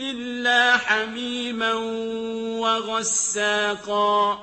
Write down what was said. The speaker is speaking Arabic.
إِلَّا حَمِيمًا وَغَسَّاقًا.